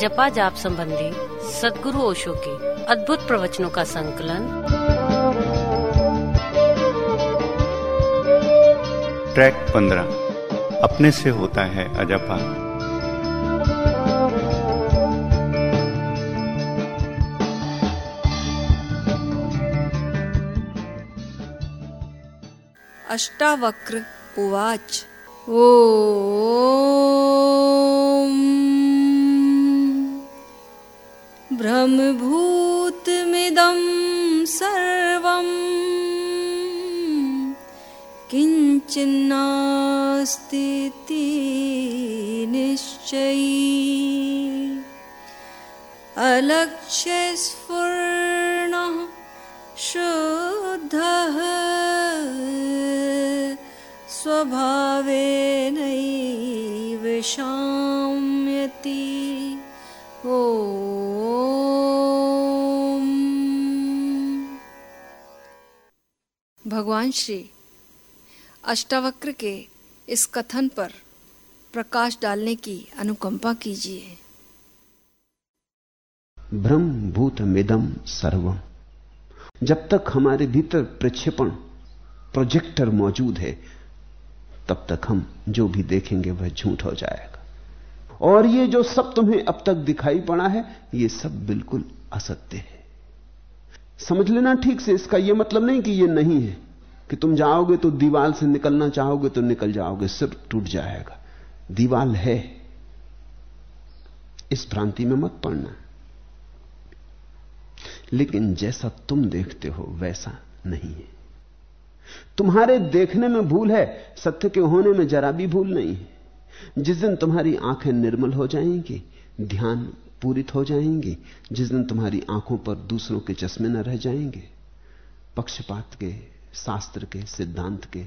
अजपा जाप संबंधी सदगुरु ओशो के अद्भुत प्रवचनों का संकलन। ट्रैक पंद्रह। अपने से होता है अजपा। अष्टावक्र उवाच। ॐ भ्रमभूतमिदं सर्वम् किञ्चिन्नास्तीति निश्चयी। अलक्ष्यस्फुर्णः शुद्धः स्वभावेनैव शाम्यति। ॐ भगवान श्री अष्टावक्र के इस कथन पर प्रकाश डालने की अनुकंपा कीजिए। ब्रह्म भूत मिदम सर्वम जब तक हमारे भीतर प्रक्षेपण प्रोजेक्टर मौजूद है, तब तक हम जो भी देखेंगे वह झूठ हो जाएगा। और ये जो सब तुम्हें अब तक दिखाई पड़ा है, ये सब बिल्कुल असत्य है। समझ लेना ठीक से, इसका यह मतलब नहीं कि यह नहीं है। कि तुम जाओगे तो दीवाल से निकलना चाहोगे तो निकल जाओगे, सिर टूट जाएगा। दीवाल है। इस भ्रांति में मत पड़ना। लेकिन जैसा तुम देखते हो, वैसा नहीं है। तुम्हारे देखने में भूल है, सत्य के होने में जरा भी भूल नहीं है। जिस दिन तुम्हारी आँखें निर्मल हो जाएँगी, ध्यान पूरित हो जाएँगी, जिस दिन तुम्हारी आँखों पर दूसरों के चश्मे न रह जाएँगे, पक्षपात के शास्त्र के, सिद्धांत के,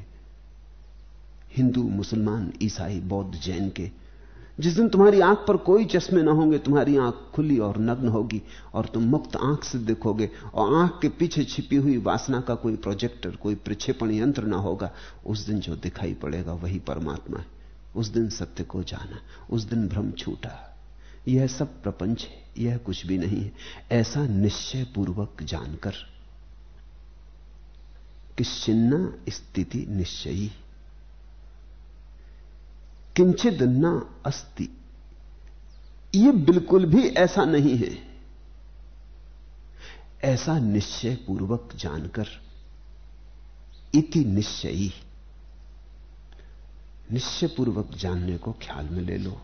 हिंदू, मुसलमान, ईसाई, बौद्ध, जैन के, जिस दिन तुम्हारी आँख पर कोई चश्मे ना होंगे, तुम्हारी आँख खुली और नग्न होगी और तुम मुक्त आँख से देखोगे और आँख के पीछे छिपी हुई वासना का कोई प्रोजेक्टर कोई प्रक्षेपण यंत्र ना होगा, उस दिन जो दिखाई पड़ेगा वही परमात्मा है। उस दिन सत्य को जाना, उस दिन भ्रम छूटा। यह सब प्रपंच है, यह कुछ भी नहीं है। ऐसा निश्चय पूर्वक जानकर कि छिन्ना स्थिति निश्चयी। किंचित न अस्ति। यह बिल्कुल भी ऐसा नहीं है। ऐसा निश्चय पूर्वक जानकर इति निश्चयी। निश्चय पूर्वक जानने को ख्याल में ले लो।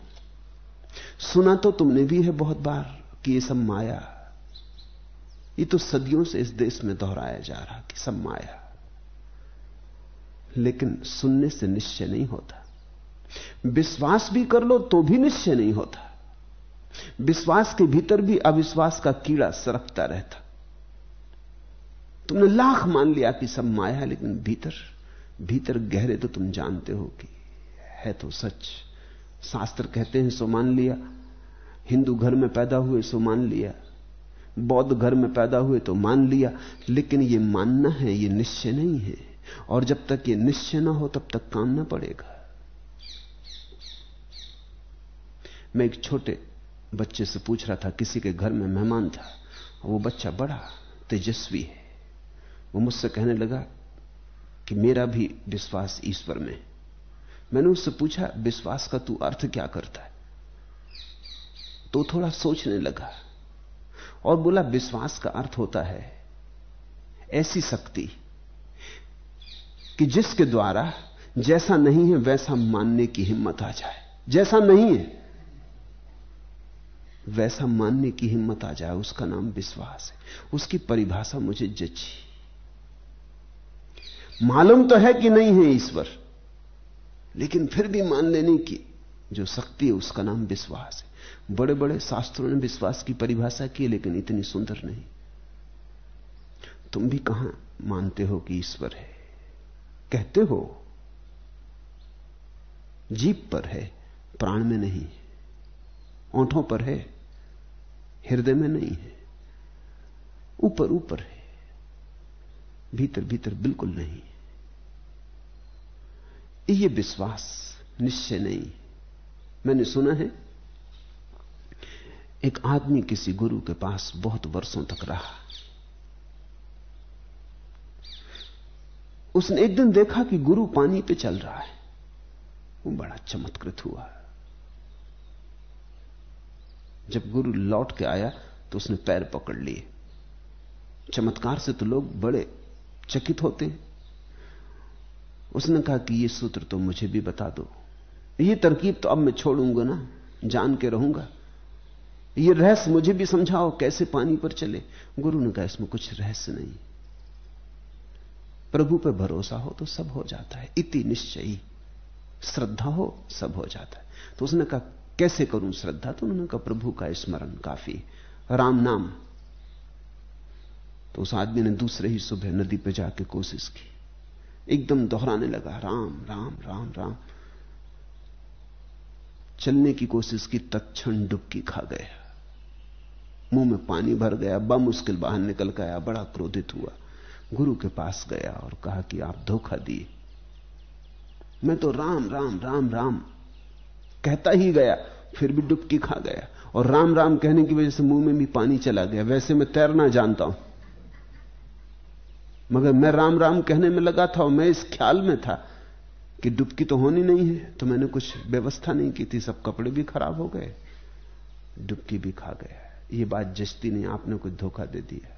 सुना तो तुमने भी है बहुत बार कि ये सब माया ये तो सदियों से इस देश में दोहराया जा रहा कि सब माया लेकिन सुनने से निश्चय नहीं होता। विश्वास भी कर लो तो भी निश्चय नहीं होता। विश्वास के भीतर भी अविश्वास का कीड़ा सरकता रहता। तुमने लाख मान लिया कि सब माया लेकिन भीतर भीतर गहरे तो तुम जानते हो कि है तो सच। शास्त्र कहते हैं, सो मान लिया। हिंदू घर में पैदा हुए, सो मान लिया। बौद्ध घर में पैदा हुए तो मान लिया। लेकिन यह मानना है यह निश्चय नहीं है। और जब तक यह निश्चय ना हो, तब तक काम ना पड़ेगा। मैं एक छोटे बच्चे से पूछ रहा था, किसी के घर में मेहमान था, वो बच्चा बड़ा तेजस्वी है। वो मुझसे कहने लगा कि मेरा भी विश्वास ईश्वर में मैंने उससे पूछा, विश्वास का तू अर्थ क्या करता है? तो थोड़ा सोचने लगा और बोला, विश्वास का अर्थ होता है ऐसी शक्ति कि जिसके द्वारा जैसा नहीं है, वैसा मानने की हिम्मत आ जाए। जैसा नहीं है, वैसा मानने की हिम्मत आ जाए, उसका नाम विश्वास है। उसकी परिभाषा मुझे जची। मालूम तो है कि नहीं है ईश्वर, लेकिन फिर भी मान लेने की जो शक्ति है, उसका नाम विश्वास है। बड़े बड़े शास्त्रों ने विश्वास की परिभाषा की, लेकिन इतनी सुंदर नहीं। तुम भी कहाँ मानते हो कि ईश्वर है? कहते हो, जीप पर है, प्राण में नहीं ओंठों पर है, हृदय में नहीं है, ऊपर ऊपर है, भीतर भीतर बिल्कुल नहीं ये विश्वास निश्चय नहीं मैंने सुना है, एक आदमी किसी गुरु के पास बहुत वर्षों तक रहा। उसने एक दिन देखा कि गुरु पानी पे चल रहा है। वो बड़ा चमत्कृत हुआ। जब गुरु लौट के आया तो उसने पैर पकड़ लिए। चमत्कार से तो लोग बड़े चकित होते हैं। उसने कहा कि ये सूत्र तो मुझे भी बता दो। ये तरकीब तो अब मैं छोड़ूँगा ना, जान के रहूँगा। ये रहस्य मुझे भी समझाओ, कैसे पानी पर चले। गुरु ने कहा, इसमें कुछ रहस्य नहीं। प्रभु पे भरोसा हो तो सब हो जाता है। इति निश्चयी। श्रद्धा हो, सब हो जाता है। तो उसने कहा, कैसे करूँ श्रद्धा? तो उन्होंने कहा, प्रभु का स्मरण काफ़ी राम नाम। तो उस आदमी ने दूसरे ही सुबह नदी पे जाके कोशिश की। एकदम दोहराने लगा, राम राम राम राम। चलने की कोशिश की, तत्क्षण डुबकी खा गया। मुँह में पानी भर गया बमुश्किल बाहर निकल गया बड़ा क्रोधित हुआ। गुरु के पास गया और कहा कि आप धोखा दिए। मैं तो राम राम राम राम कहता ही गया, फिर भी डुबकी खा गया। और राम राम कहने की वजह से मुँह में भी पानी चला गया। वैसे मैं तैरना जानता हूँ। मगर मैं राम राम कहने में लगा था और मैं इस ख्याल में था कि डुबकी तो होनी नहीं है तो मैंने कुछ व्यवस्था नहीं की थी, सब कपड़े भी खराब हो गए, डुबकी भी खा गया। ये बात जचती नहीं आपने कुछ धोखा दे दिया।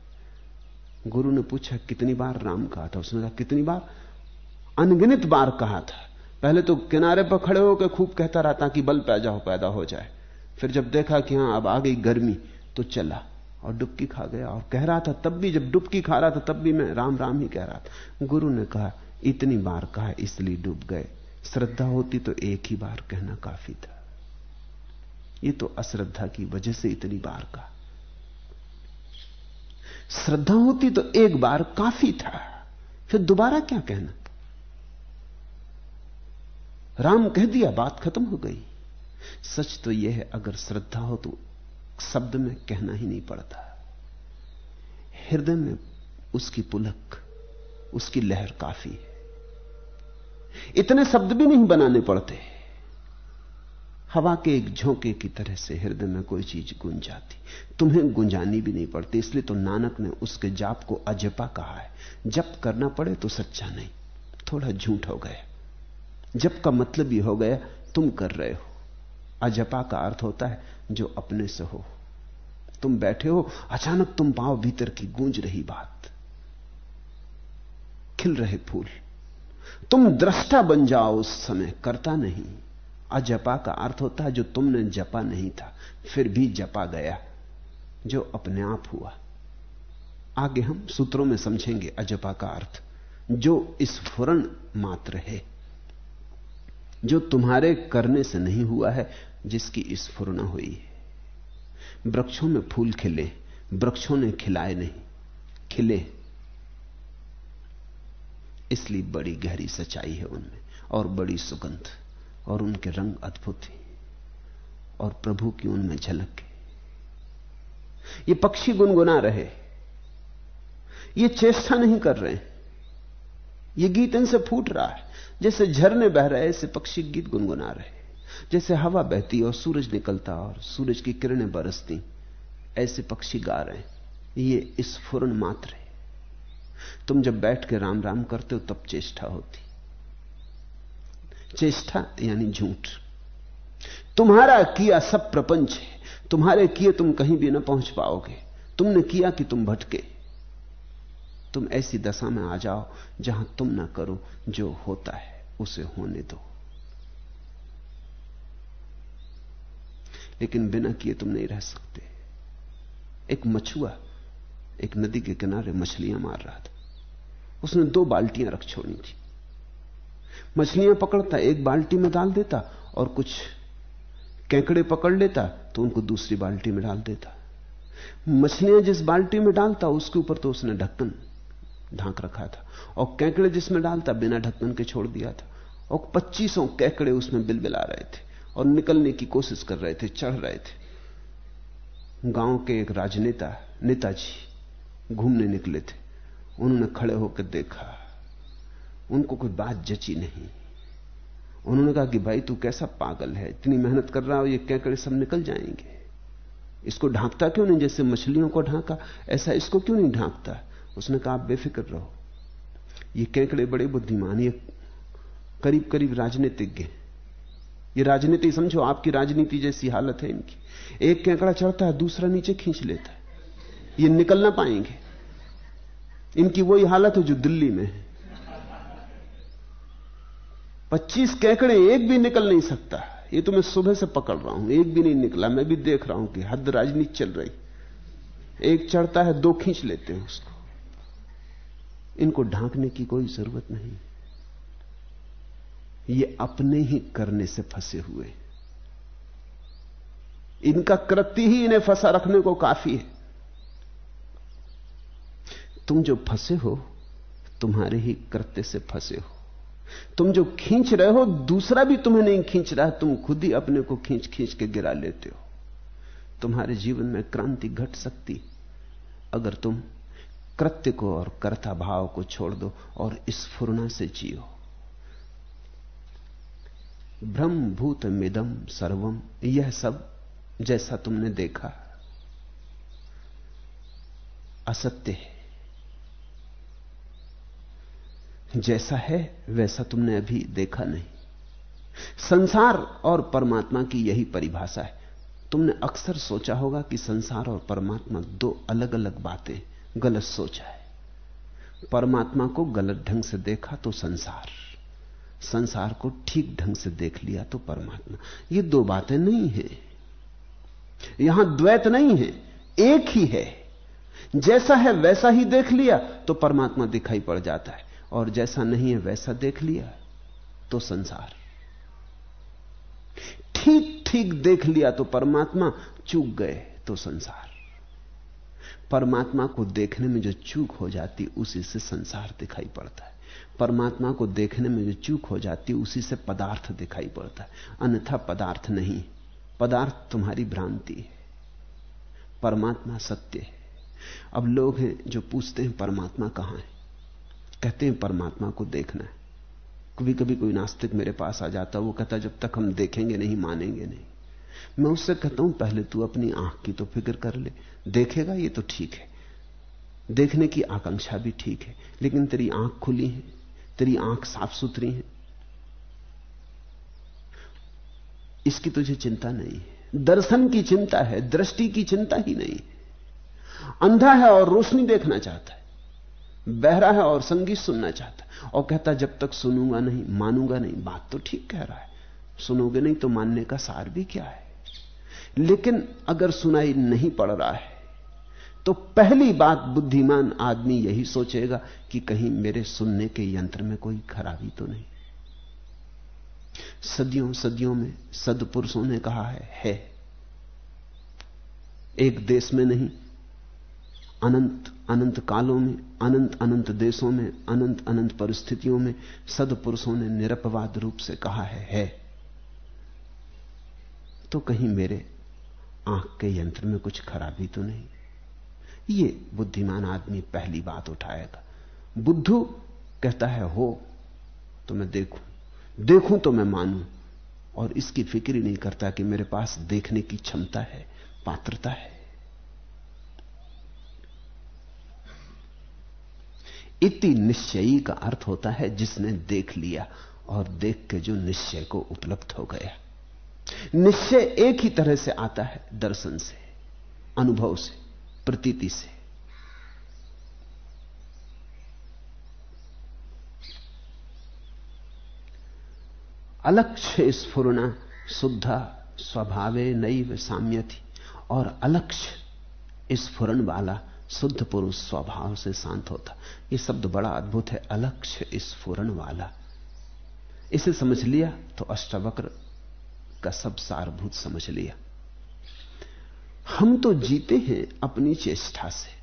गुरु ने पूछा, कितनी बार राम कहा था? उसने कहा, कितनी बार? अनगिनत बार कहा था। पहले तो किनारे पर खड़े होकर खूब कहता रहा ताकि बल पैदा हो पैदा हो जाए। फिर जब देखा कि हाँ, अब आ गई गर्मी तो चला और डुबकी खा गया और कह रहा था, तब भी जब डुबकी खा रहा था, तब भी मैं राम राम ही कह रहा था। गुरु ने कहा, इतनी बार कहा, इसलिए डूब गए। श्रद्धा होती तो एक ही बार कहना काफ़ी था। ये तो अश्रद्धा की वजह से इतनी बार कहा। श्रद्धा होती तो एक बार काफ़ी था। फिर दोबारा क्या कहना? राम कह दिया, बात खत्म हो गई। सच तो यह है, अगर श्रद्धा हो तो शब्द में कहना ही नहीं पड़ता। हृदय में उसकी पुलक, उसकी लहर काफ़ी है। इतने शब्द भी नहीं बनाने पड़ते। हवा के एक झोंके की तरह से हृदय में कोई चीज़ गुंज जाती। तुम्हें गुंजानी भी नहीं पड़ती, इसलिए तो नानक ने उसके जाप को अजपा कहा है। जब करना पड़े तो सच्चा नहीं, थोड़ा झूठ हो गया। जब का मतलब ही हो गया, तुम कर रहे हो। अजपा का अर्थ होता है, जो अपने से हो। तुम बैठे हो, अचानक तुम पाओ भीतर की गूंज रही बात। खिल रहे फूल। तुम दृष्टा बन जाओ उस समय, करता नहीं। अजपा का अर्थ होता है जो तुमने जपा नहीं था, फिर भी जपा गया, जो अपने आप हुआ। आगे हम सूत्रों में समझेंगे अजपा का अर्थ, जो स्फुरन मात्र है, जो तुम्हारे करने से नहीं हुआ है, जिसकी स्फुरना हुई है। वृक्षों में फूल खिले, वृक्षों ने खिलाए नहीं, खिले। इसलिए बड़ी गहरी सच्चाई है उनमें, और बड़ी सुगंध। और उनके रंग अद्भुत हैं और प्रभु की उनमें झलक है। ये पक्षी गुनगुना रहे। ये चेष्टा नहीं कर रहे। ये गीत इनसे फूट रहा है। जैसे झरने बह रहे, ऐसे पक्षी गीत गुनगुना रहे। जैसे हवा बहती और सूरज निकलता और सूरज की किरणें बरसती, ऐसे पक्षी गा रहे। हैं ये स्फुरन मात्र है। तुम जब बैठ के राम राम करते हो, तब चेष्टा होती। चेष्टा यानी झूठ। तुम्हारा किया सब प्रपंच है। तुम्हारे किए तुम कहीं भी ना पहुँच पाओगे। तुमने किया कि तुम भटके। तुम ऐसी दशा में आ जाओ जहाँ तुम ना करो, जो होता है उसे होने दो। लेकिन बिना किए तुम नहीं रह सकते। एक मछुआ एक नदी के किनारे मछलियाँ मार रहा था। उसने दो बाल्टियाँ रख छोड़ी थी। मछलियाँ पकड़ता, एक बाल्टी में डाल देता और कुछ केकड़े पकड़ लेता तो उनको दूसरी बाल्टी में डाल देता। मछलियाँ जिस बाल्टी में डालता, उसके ऊपर तो उसने ढक्कन ढांक रखा था और कैकड़े जिसमें डालता, बिना ढक्कन के छोड़ दिया था और पच्चीसों कैकड़े उसमें बिलबिला रहे थे और निकलने की कोशिश कर रहे थे, चढ़ रहे थे। गाँव के एक राजनेता, नेताजी, घूमने निकले थे। उन्होंने खड़े होकर देखा उनको कोई बात जची नहीं। उन्होंने कहा कि भाई तू कैसा पागल है, इतनी मेहनत कर रहा हो, ये कैकड़े सब निकल जाएँगे। इसको ढांकता क्यों नहीं जैसे मछलियों को ढांका? ऐसा इसको क्यों नहीं ढांकता? उसने कहा, आप बेफिक्र रहो। ये केकड़े बड़े बुद्धिमान, ये करीब करीब राजनीतिज्ञ ये राजनीति, समझो, आपकी राजनीति जैसी हालत है इनकी। एक केकड़ा चढ़ता है, दूसरा नीचे खींच लेता है। ये निकल ना पाएँगे। इनकी वही हालत है जो दिल्ली में है। पच्चीस केकड़े एक भी निकल नहीं सकता। ये तो मैं सुबह से पकड़ रहा हूँ, एक भी नहीं निकला। मैं भी देख रहा हूँ कि हद राजनीति चल रही। एक चढ़ता है, दो खींच लेते हैं उसको। इनको ढांकने की कोई ज़रूरत नहीं। ये अपने ही करने से फंसे हुए। इनका कृत्य ही इन्हें फंसा रखने को काफ़ी है। तुम जो फंसे हो, तुम्हारे ही कृत्य से फंसे हो। तुम जो खींच रहे हो, दूसरा भी तुम्हें नहीं खींच रहा, तुम खुद ही अपने को खींच खींच के गिरा लेते हो। तुम्हारे जीवन में क्रांति घट सकती। अगर तुम कृत्य को और कर्ता भाव को छोड़ दो और स्फुरना से जियो। ब्रह्म भूत मिदम सर्वम यह सब जैसा तुमने देखा, असत्य है। जैसा है, वैसा तुमने अभी देखा नहीं। संसार और परमात्मा की यही परिभाषा है। तुमने अक्सर सोचा होगा कि संसार और परमात्मा दो अलग अलग बातें, गलत सोचा है। परमात्मा को गलत ढंग से देखा तो संसार। संसार को ठीक ढंग से देख लिया तो परमात्मा। ये दो बातें नहीं है। यहाँ द्वैत नहीं है, एक ही है। जैसा है, वैसा ही देख लिया तो परमात्मा दिखाई पड़ जाता है। और जैसा नहीं है वैसा देख लिया तो संसार। ठीक ठीक देख लिया तो परमात्मा, चूक गए तो संसार। परमात्मा को देखने में जो चूक हो जाती, उसी से संसार दिखाई पड़ता है। परमात्मा को देखने में जो चूक हो जाती, उसी से पदार्थ दिखाई पड़ता है। अन्यथा पदार्थ नहीं, पदार्थ तुम्हारी भ्रांति है। परमात्मा सत्य है। अब लोग हैं जो पूछते हैं, परमात्मा कहाँ है? कहते हैं, परमात्मा को देखना है। कभी कभी कोई नास्तिक मेरे पास आ जाता वो कहता जब तक हम देखेंगे नहीं, मानेंगे नहीं। मैं उससे कहता हूँ, पहले तू अपनी आँख की तो फ़िक्र कर ले। देखेगा, ये तो ठीक है। देखने की आकांक्षा भी ठीक है, लेकिन तेरी आँख खुली है, तेरी आँख साफ़ सुथरी है। इसकी तुझे चिंता नहीं है। दर्शन की चिंता है, दृष्टि की चिंता ही नहीं अंधा है और रोशनी देखना चाहता है। बहरा है और संगीत सुनना चाहता है। और कहता जब तक सुनूँगा नहीं, मानूँगा नहीं। बात तो ठीक कह रहा है। सुनोगे नहीं तो मानने का सार भी क्या है? लेकिन अगर सुनाई नहीं पड़ रहा है तो पहली बात बुद्धिमान आदमी यही सोचेगा कि कहीं मेरे सुनने के यंत्र में कोई खराबी तो नहीं। सदियों सदियों में सदपुरुषों ने कहा है है। एक देश में नहीं, अनंत अनंत कालों में, अनंत अनंत देशों में, अनंत अनंत परिस्थितियों में सदपुरुषों ने निरपवाद रूप से कहा है है। तो कहीं मेरे आँख के यंत्र में कुछ खराबी तो नहीं? ये बुद्धिमान आदमी पहली बात उठाएगा। बुद्धू कहता है, हो तो मैं देखूँ। देखूँ तो मैं मानूं। और इसकी फ़िक्र ही नहीं करता कि मेरे पास देखने की क्षमता है, पात्रता है। इति निश्चयी का अर्थ होता है जिसने देख लिया और देख के जो निश्चय को उपलब्ध हो गया। निश्चय एक ही तरह से आता है दर्शन से, अनुभव से, प्रतीति से। अलक्ष्य स्फुरना शुद्धा, स्वभावे नई साम्य थी और अलक्ष्य स्फुरन वाला शुद्ध पुरुष स्वभाव से शांत होता। यह शब्द बड़ा अद्भुत है अलक्ष्य स्फुरन वाला। इसे समझ लिया तो अष्टवक्र का सब सारभूत समझ लिया। हम तो जीते हैं अपनी चेष्टा से।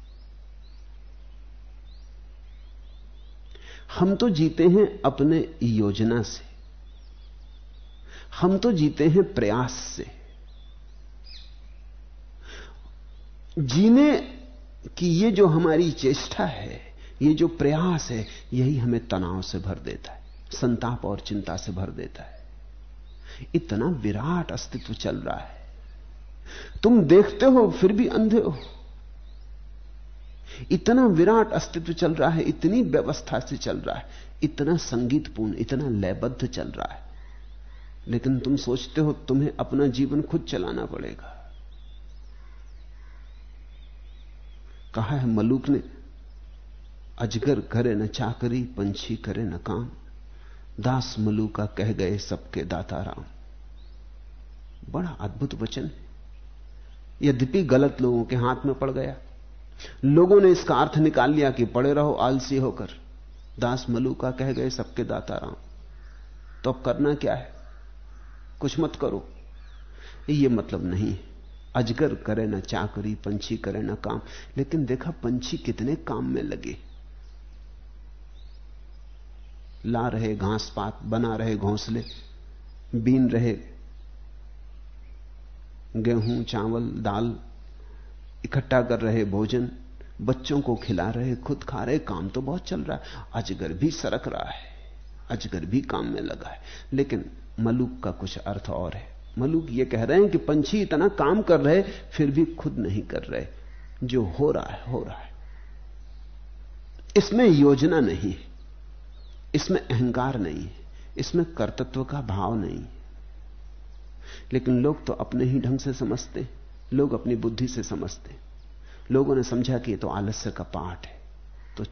हम तो जीते हैं अपने योजना से। हम तो जीते हैं प्रयास से। जीने कि ये जो हमारी चेष्टा है, ये जो प्रयास है, यही हमें तनाव से भर देता है, संताप और चिंता से भर देता है। इतना विराट अस्तित्व चल रहा है। तुम देखते हो, फिर भी अंधे हो। इतना विराट अस्तित्व चल रहा है, इतनी व्यवस्था से चल रहा है, इतना संगीतपूर्ण, इतना लयबद्ध चल रहा है। लेकिन तुम सोचते हो, तुम्हें अपना जीवन खुद चलाना पड़ेगा। कहा है मलूक ने, अजगर करे न चाकरी, पंछी करे न काम। दास मलूका कह गए सबके दाता राम। बड़ा अद्भुत वचन है। यद्यपि गलत लोगों के हाथ में पड़ गया। लोगों ने इसका अर्थ निकाल लिया कि पड़े रहो, आलसी होकर। दास मलूका कह गए सबके दाता राम। तो अब करना क्या है? कुछ मत करो। ये मतलब नहीं है। अजगर करे ना चाकरी, पंछी करे ना काम। लेकिन देखा पंछी कितने काम में लगे। ला रहे घास पात, बना रहे घोंसले, बीन रहे गेहूँ, चावल, दाल, इकट्ठा कर रहे भोजन, बच्चों को खिला रहे, खुद खा रहे, काम तो बहुत चल रहा है। अजगर भी सरक रहा है, अजगर भी काम में लगा है। लेकिन मलूक का कुछ अर्थ और है। मलूक ये कह रहे हैं कि पंछी इतना काम कर रहे, फिर भी खुद नहीं कर रहे। जो हो रहा है, हो रहा है। इसमें योजना नहीं है। इसमें अहंकार नहीं है। इसमें कर्तत्व का भाव नहीं लेकिन लोग तो अपने ही ढंग से समझते लोग अपनी बुद्धि से समझते लोगों ने समझा कि तो आलस्य का पाठ है। तो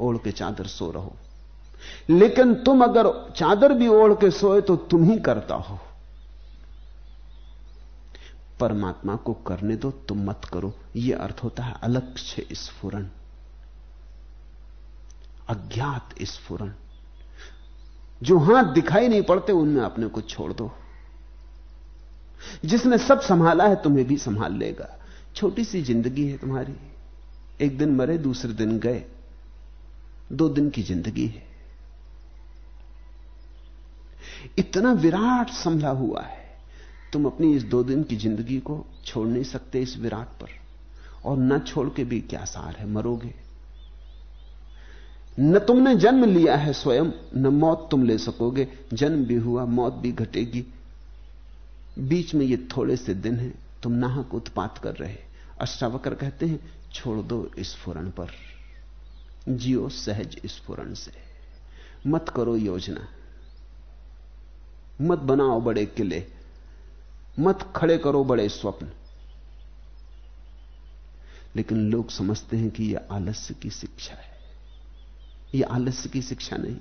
ओढ़ के चादर सो रहो। लेकिन तुम अगर चादर भी ओढ़ के सोए तो तुम ही करता हो। परमात्मा को करने दो, तुम मत करो। यह अर्थ होता है अलक्ष्य स्फुरन अज्ञात स्फुरन जो हाथ दिखाई नहीं पड़ते, उनमें अपने को छोड़ दो। जिसने सब संभाला है, तुम्हें भी संभाल लेगा। छोटी सी ज़िंदगी है तुम्हारी। एक दिन मरे, दूसरे दिन गए। दो दिन की ज़िंदगी है। इतना विराट संभला हुआ है। तुम अपनी इस दो दिन की ज़िंदगी को छोड़ नहीं सकते इस विराट पर। और न छोड़ के भी क्या सार है, मरोगे। न तुमने जन्म लिया है स्वयं, न मौत तुम ले सकोगे। जन्म भी हुआ, मौत भी घटेगी। बीच में ये थोड़े से दिन हैं, तुम नाहक उत्पात कर रहे अष्टावकर कहते हैं, छोड़ दो स्फुरन पर। जियो सहज स्फुरन से। मत करो योजना। मत बनाओ बड़े किले। मत खड़े करो बड़े स्वप्न। लेकिन लोग समझते हैं कि यह आलस्य की शिक्षा है। यह आलस्य की शिक्षा नहीं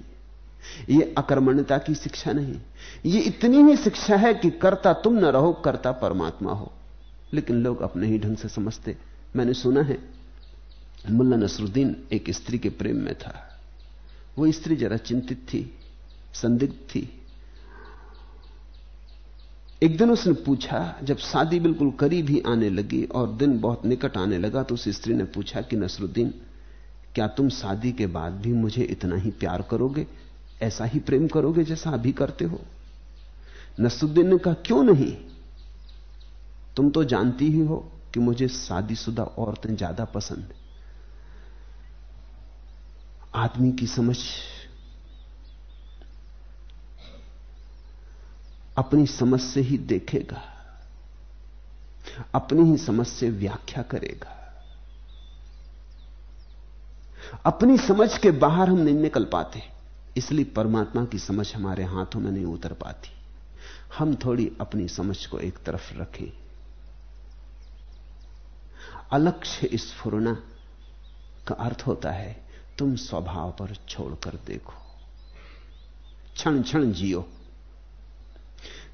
यह अकर्मण्यता की शिक्षा नहीं यह इतनी ही शिक्षा है कि करता तुम न रहो, करता परमात्मा हो। लेकिन लोग अपने ही ढंग से समझते। मैंने सुना है, मुल्ला नसरुद्दीन एक स्त्री के प्रेम में था। वो स्त्री जरा चिंतित थी, संदिग्ध थी। एक दिन उसने पूछा, जब शादी बिल्कुल करीब ही आने लगी और दिन बहुत निकट आने लगा तो उस स्त्री ने पूछा कि नसरुद्दीन, क्या तुम शादी के बाद भी मुझे इतना ही प्यार करोगे? ऐसा ही प्रेम करोगे जैसा अभी करते हो? नसरुद्दीन ने कहा, क्यों नहीं? तुम तो जानती ही हो कि मुझे शादीशुदा औरतें ज़्यादा पसंद आदमी की समझ अपनी समझ से ही देखेगा, अपनी ही समझ से व्याख्या करेगा। अपनी समझ के बाहर हम नहीं निकल पाते, इसलिए परमात्मा की समझ हमारे हाथों में नहीं उतर पाती। हम थोड़ी अपनी समझ को एक तरफ़ रखें। अलक्ष्य स्फुरना का अर्थ होता है, तुम स्वभाव पर छोड़कर देखो क्षण क्षण जियो।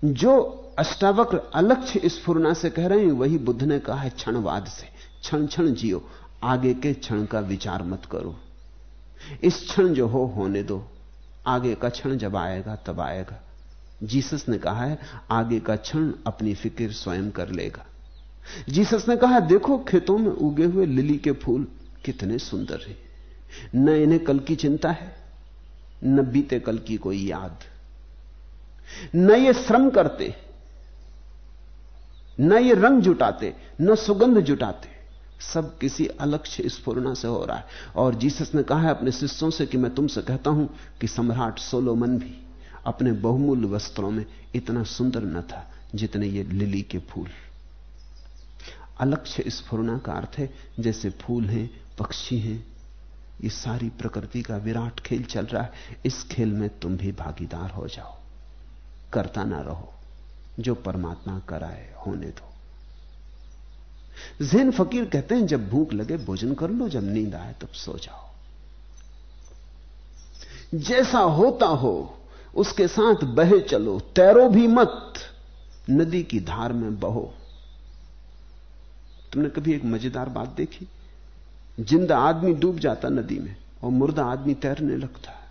जो अष्टावक्र अलक्ष्य स्फुरना से कह रहे हैं, वही बुद्ध ने कहा है, क्षणवाद से। क्षण क्षण जियो, आगे के क्षण का विचार मत करो। इस क्षण जो हो, होने दो। आगे का क्षण जब आएगा, तब आएगा। जीसस ने कहा है, आगे का क्षण अपनी फ़िक्र स्वयं कर लेगा। जीसस ने कहा देखो, खेतों में उगे हुए लिली के फूल कितने सुंदर हैं। न इन्हें कल की चिंता है, न बीते कल की कोई याद। न ये श्रम करते, न ये रंग जुटाते, न सुगंध जुटाते। सब किसी अलक्ष्य स्फुरना से हो रहा है। और जीसस ने कहा है अपने शिष्यों से कि मैं तुमसे कहता हूँ कि सम्राट सोलोमन भी अपने बहुमूल्य वस्त्रों में इतना सुंदर न था जितने ये लिली के फूल। अलक्ष्य स्फुरना का अर्थ है, जैसे फूल हैं, पक्षी हैं, ये सारी प्रकृति का विराट खेल चल रहा है। इस खेल में तुम भी भागीदार हो जाओ। करता ना रहो, जो परमात्मा कराए होने दो। जैन फकीर कहते हैं, जब भूख लगे भोजन कर लो, जब नींद आए, तब सो जाओ। जैसा होता हो, उसके साथ बहे चलो, तैरो भी मत, नदी की धार में बहो। तुमने कभी एक मज़ेदार बात देखी? ज़िंदा आदमी डूब जाता नदी में, और मुर्दा आदमी तैरने लगता है।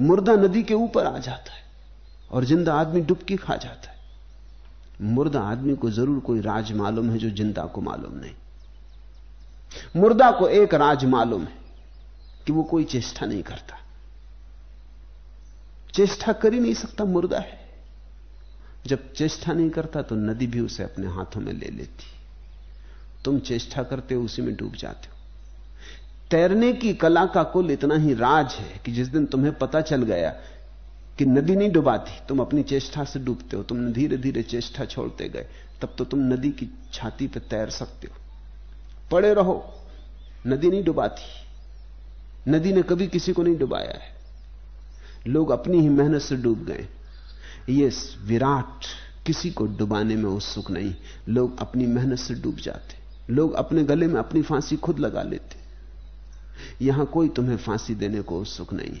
मुर्दा नदी के ऊपर आ जाता है। और ज़िंदा आदमी डुबकी खा जाता है। मुर्दा आदमी को ज़रूर कोई राज मालूम है जो ज़िंदा को मालूम नहीं। मुर्दा को एक राज मालूम है कि वो कोई चेष्टा नहीं करता। चेष्टा कर ही नहीं सकता मुर्दा है। जब चेष्टा नहीं करता तो नदी भी उसे अपने हाथों में ले लेती। तुम चेष्टा करते हो, उसी में डूब जाते हो। तैरने की कला का कुल इतना ही राज है कि जिस दिन तुम्हें पता चल गया कि नदी नहीं डुबाती, तुम अपनी चेष्टा से डूबते हो, तुम धीरे धीरे चेष्टा छोड़ते गए, तब तो तुम नदी की छाती पर तैर सकते हो। पड़े रहो, नदी नहीं डुबाती, नदी ने कभी किसी को नहीं डुबाया है। लोग अपनी ही मेहनत से डूब गए। ये विराट किसी को डुबाने में उत्सुक नहीं, लोग अपनी मेहनत से डूब जाते। लोग अपने गले में अपनी फांसी खुद लगा लेते। यहाँ कोई तुम्हें फांसी देने को उत्सुक नहीं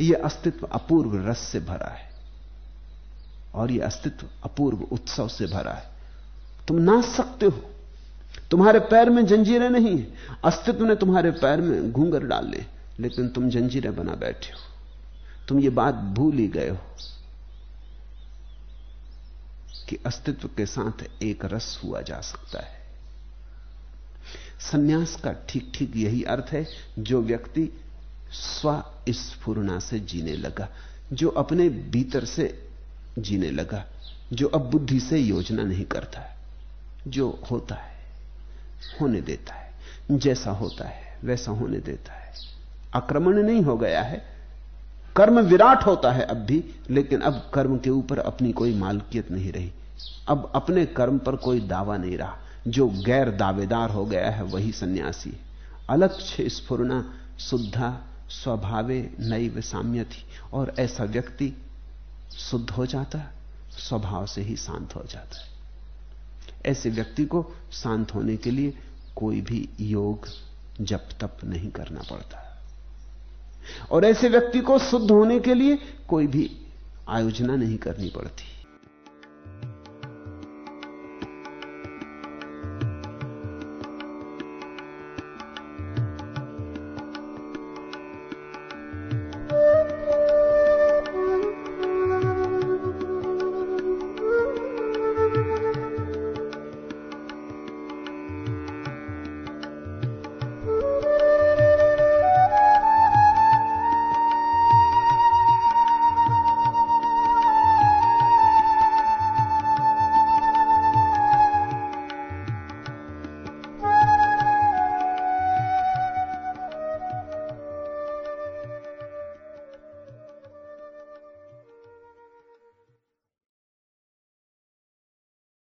यह अस्तित्व अपूर्व रस से भरा है और यह अस्तित्व अपूर्व उत्सव से भरा है। तुम नाच सकते हो। तुम्हारे पैर में जंजीरें नहीं है। अस्तित्व ने तुम्हारे पैर में घूंगर डाले लेकिन तुम जंजीरें बना बैठे हो। तुम ये बात भूल ही गए हो कि अस्तित्व के साथ एक रस हुआ जा सकता है। सन्यास का ठीक ठीक यही अर्थ है, जो व्यक्ति स्व स्फुरना से जीने लगा, जो अपने भीतर से जीने लगा, जो अब बुद्धि से योजना नहीं करता जो होता है, होने देता है, जैसा होता है, वैसा होने देता है। आक्रमण नहीं हो गया है, कर्म विराट होता है अब भी, लेकिन अब कर्म के ऊपर अपनी कोई मालकियत नहीं रही। अब अपने कर्म पर कोई दावा नहीं रहा, जो गैर दावेदार हो गया है, वही सन्यासी अलक्ष्य स्फुरना शुद्धा स्वभावे नई साम्य थी और ऐसा व्यक्ति शुद्ध हो जाता है, स्वभाव से ही शांत हो जाता है। ऐसे व्यक्ति को शांत होने के लिए कोई भी योग, जप, तप नहीं करना पड़ता। और ऐसे व्यक्ति को शुद्ध होने के लिए कोई भी आयोजना नहीं करनी पड़ती।